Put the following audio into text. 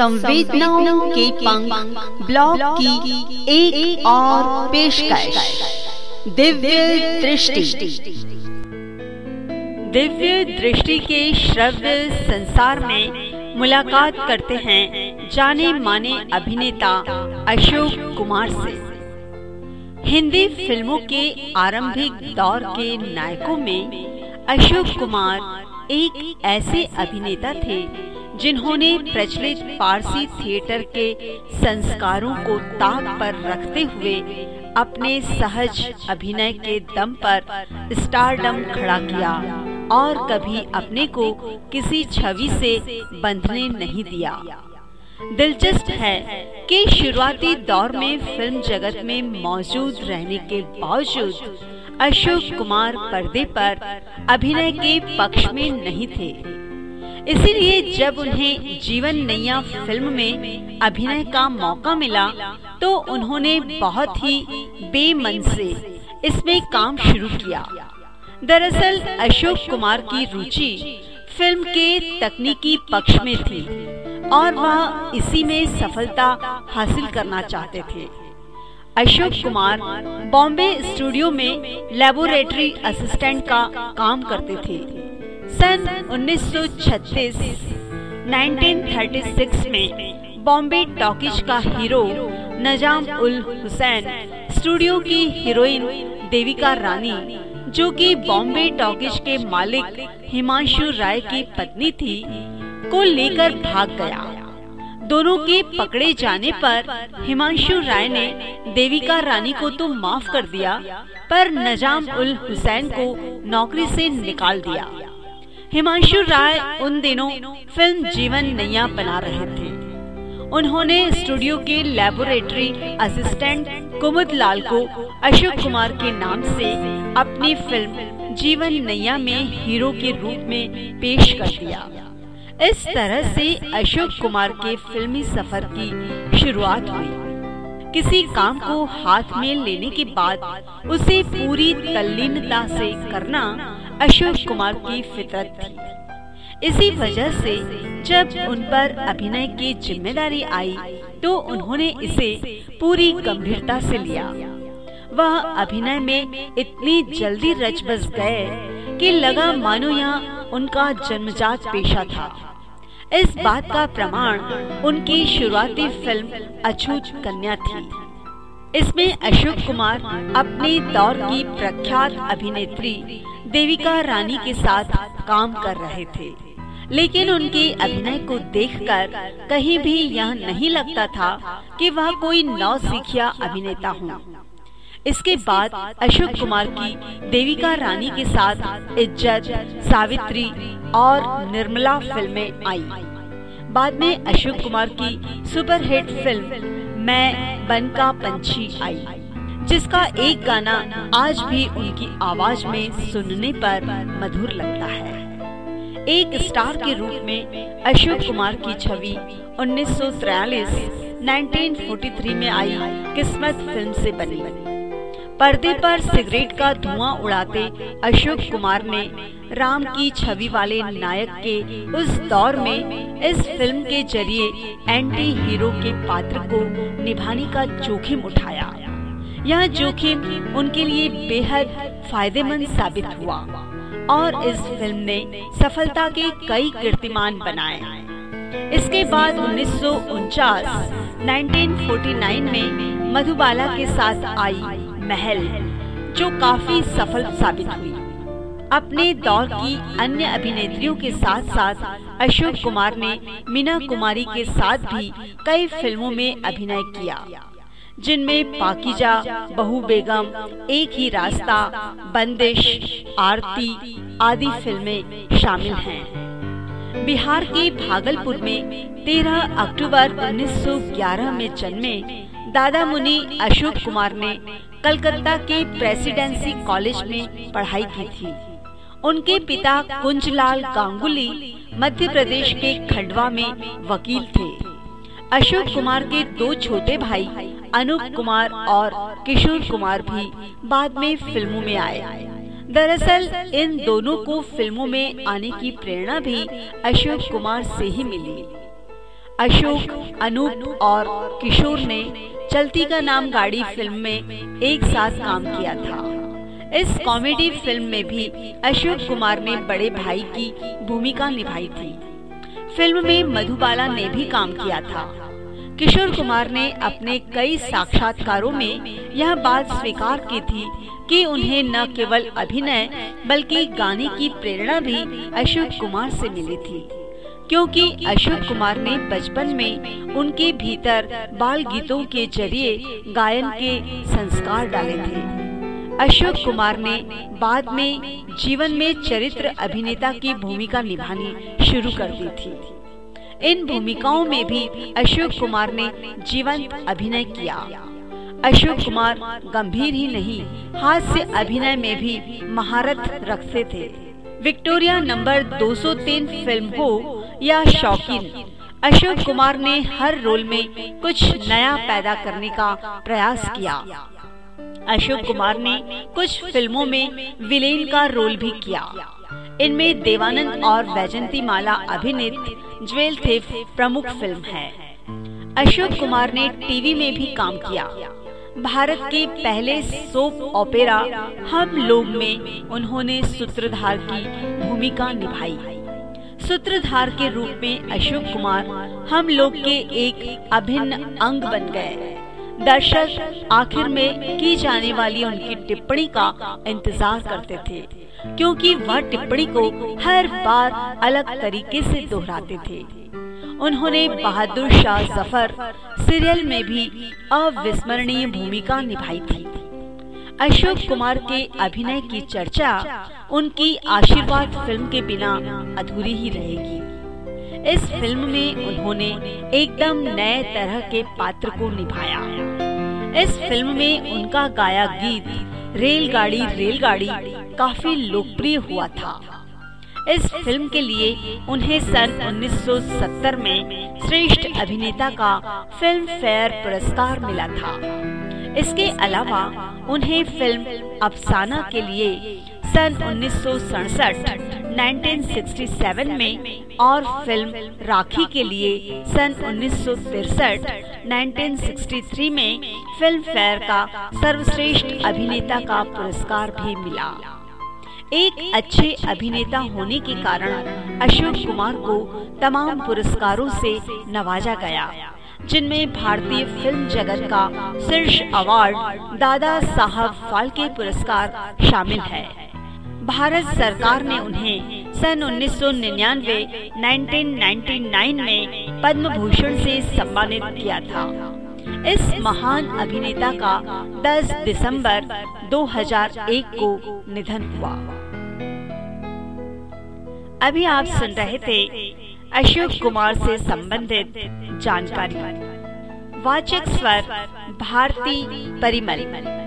संवेदनाओं के पंख ब्लॉग की एक, और पेशकश। दिव्य दृष्टि। दिव्य दृष्टि के श्रव्य संसार में मुलाकात करते हैं जाने माने अभिनेता अशोक कुमार से। हिंदी फ़िल्मों के आरंभिक दौर के नायकों में अशोक कुमार एक ऐसे अभिनेता थे जिन्होंने प्रचलित पारसी थिएटर के संस्कारों को ताक पर रखते हुए अपने सहज अभिनय के दम पर स्टारडम खड़ा किया और कभी अपने को किसी छवि से बंधने नहीं दिया। दिलचस्प है कि शुरुआती दौर में फ़िल्म जगत में मौजूद रहने के बावजूद अशोक कुमार पर्दे पर अभिनय के पक्ष में नहीं थे। इसीलिए जब उन्हें जीवन नैया फ़िल्म में अभिनय का मौका मिला तो उन्होंने बहुत ही बेमन से इसमें काम शुरू किया। दरअसल, अशोक कुमार की रुचि फ़िल्म के तकनीकी पक्ष में थी और वह इसी में सफलता हासिल करना चाहते थे। अशोक कुमार बॉम्बे स्टूडियो में लेबोरेटरी असिस्टेंट का काम करते थे। सन 1936 1936 में बॉम्बे टॉकीज का हीरो नजाम उल हुसैन स्टूडियो की हीरोइन देविका रानी, जो कि बॉम्बे टॉकीज के मालिक हिमांशु राय की पत्नी थी, को लेकर भाग गया। दोनों के पकड़े जाने पर हिमांशु राय ने देविका रानी को तो माफ़ कर दिया, पर नजाम उल हुसैन को नौकरी से निकाल दिया। हिमांशु राय उन दिनों फ़िल्म जीवन नैया बना रहे थे। उन्होंने स्टूडियो के लेबोरेटरी असिस्टेंट कुमुद लाल को अशोक कुमार के नाम से अपनी फ़िल्म जीवन नैया में हीरो के रूप में पेश कर दिया। इस तरह से अशोक कुमार के फिल्मी सफ़र की शुरुआत हुई। किसी काम को हाथ में लेने के बाद उसे पूरी तल्लीनता से करना अशोक कुमार की फितरत थी। इसी वजह से जब उन पर अभिनय की ज़िम्मेदारी आई तो उन्होंने इसे पूरी गंभीरता से लिया। वह अभिनय में इतनी जल्दी रच बस गए कि लगा मानो यहाँ उनका जन्मजात पेशा था। इस बात का प्रमाण उनकी शुरुआती फ़िल्म अछूत कन्या थी। इसमें अशोक कुमार अपने दौर की प्रख्यात अभिनेत्री देविका रानी के साथ काम कर रहे थे। लेकिन उनके अभिनय को देखकर कहीं भी यह नहीं लगता था कि वह कोई नौ सिखिया अभिनेता हो। इसके बाद अशोक कुमार की देविका रानी के साथ इज़्ज़त, सावित्री और निर्मला फ़िल्में आई। बाद में अशोक कुमार की सुपरहिट फ़िल्म, मैं बन का पंछी आई, जिसका एक गाना आज भी उनकी आवाज़ में सुनने पर मधुर लगता है। एक स्टार के रूप में अशोक कुमार की छवि 1943 1943 में आई किस्मत फ़िल्म से बनी बनी। पर्दे पर सिगरेट का धुआँ उड़ाते अशोक कुमार ने राम की छवि वाले नायक के उस दौर में इस फ़िल्म के ज़रिए एंटी हीरो के पात्र को निभाने का जोखिम उठाया। यह जोखिम उनके लिए बेहद फ़ायदेमंद साबित हुआ और इस फ़िल्म ने सफलता के कई कीर्तिमान बनाए। इसके बाद उन्नीस 1949 में मधुबाला के साथ आई महल, जो काफ़ी सफल साबित हुई अपने दौर की अन्य अभिनेत्रियों के साथ साथ अशोक कुमार ने मीना कुमारी के साथ भी कई फ़िल्मों में अभिनय किया, जिनमें पाकिजा, बहु बेगम, एक ही रास्ता, बंदिश, आरती आदि फ़िल्में शामिल हैं। बिहार के भागलपुर में 13 अक्टूबर 1911 में जन्मे दादा मुनि अशोक कुमार ने कलकत्ता के प्रेसिडेंसी कॉलेज में पढ़ाई की थी। उनके पिता कुंजलाल गांगुली मध्य प्रदेश के खंडवा में वकील थे। अशोक कुमार के दो छोटे भाई अनूप कुमार और किशोर कुमार भी बाद में फ़िल्मों में आए। दरअसल, इन दोनों को फ़िल्मों में आने की प्रेरणा भी अशोक कुमार से ही मिली। अशोक, अनूप और किशोर ने चलती का नाम गाड़ी फ़िल्म में एक साथ काम किया था। इस कॉमेडी फ़िल्म में भी अशोक कुमार ने बड़े भाई की भूमिका निभाई थी। फ़िल्म में मधुबाला ने भी काम किया था। किशोर कुमार ने अपने कई साक्षात्कारों में यह बात स्वीकार की थी कि उन्हें न केवल अभिनय, बल्कि गाने की प्रेरणा भी अशोक कुमार से मिली थी। क्योंकि अशोक कुमार ने बचपन में उनके भीतर बाल गीतों के ज़रिए गायन के संस्कार डाले थे। अशोक कुमार ने बाद में जीवन में चरित्र अभिनेता की भूमिका निभानी शुरू कर दी थी। इन भूमिकाओं में भी अशोक कुमार ने जीवंत अभिनय किया। अशोक कुमार गंभीर ही नहीं, हास्य अभिनय में भी महारत रखते थे। विक्टोरिया नंबर 203 फ़िल्म हो या शौकीन। अशोक कुमार ने हर रोल में कुछ नया पैदा करने का प्रयास किया। अशोक कुमार ने कुछ फ़िल्मों में विलेन का रोल भी किया। इनमें देवानंद और वैजंती माला अभिनीत ज्वेल थे प्रमुख फ़िल्म है। अशोक कुमार ने टीवी में भी काम किया। भारत के पहले सोप ओपेरा हम लोग में उन्होंने सूत्रधार की भूमिका निभाई। सूत्रधार के रूप में अशोक कुमार हम लोग के एक अभिन्न अंग बन गए। दर्शक, आखिर में की जाने वाली उनकी टिप्पणी का इंतज़ार करते थे, क्योंकि वह टिप्पणी को हर बार अलग तरीके से दोहराते थे। उन्होंने बहादुर शाह ज़फ़र सीरियल में भी अविस्मरणीय भूमिका निभाई थी। अशोक कुमार के अभिनय की चर्चा उनकी आशीर्वाद फ़िल्म के बिना अधूरी ही रहेगी। इस फ़िल्म में उन्होंने एकदम नए तरह के पात्र को निभाया। इस फ़िल्म में उनका गाया गीत रेलगाड़ी रेलगाड़ी काफ़ी लोकप्रिय हुआ था। इस फ़िल्म के लिए उन्हें सन 1970 में श्रेष्ठ अभिनेता का फ़िल्म फेयर पुरस्कार मिला था। इसके अलावा उन्हें फ़िल्म अफसाना के लिए सन उन्नीस 1967 में और फ़िल्म राखी के लिए सन उन्नीस 1963 में फ़िल्म फेयर का सर्वश्रेष्ठ अभिनेता का पुरस्कार भी मिला। एक अच्छे अभिनेता होने के कारण अशोक कुमार को तमाम पुरस्कारों से नवाजा गया। जिनमें भारतीय फ़िल्म जगत का शीर्ष अवार्ड दादा साहब फाल्के पुरस्कार शामिल है। भारत सरकार ने उन्हें सन 1999 1999 में पद्म भूषण से सम्मानित किया था। इस महान अभिनेता का 10 दिसंबर 2001 को निधन हुआ। अभी आप सुन रहे थे अशोक कुमार से संबंधित जानकारी। वाचक स्वर भारती परिमल।